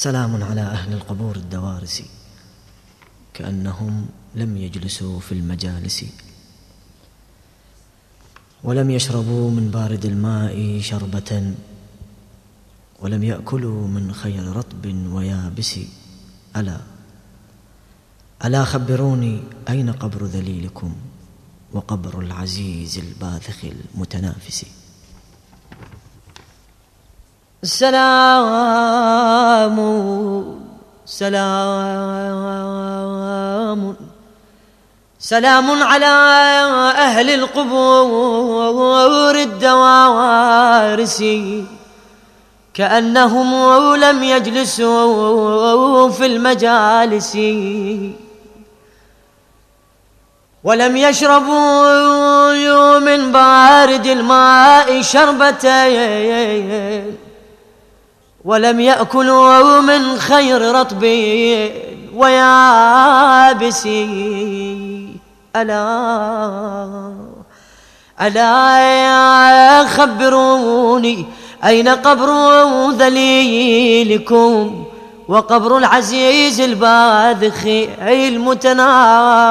سلام على أهل القبور الدوارس كأنهم لم يجلسوا في المجالس. ولم يشربوا من بارد الماء شربة ولم يأكلوا من خير رطب ويابس. ألا ألا خبروني أين قبر ذليلكم وقبر العزيز الباذخ المتنافس؟ السلام سلام سلام على أهل القبور الدوارس. كأنهم لم يجلسوا في المجالس. ولم يشربوا من بارد الماء شربتين. ولم يأكلوا من خير رطب ويابس. ألا ألا خبروني أين قبر ذليلكم وقبر العزيز الباذخ المتنافس؟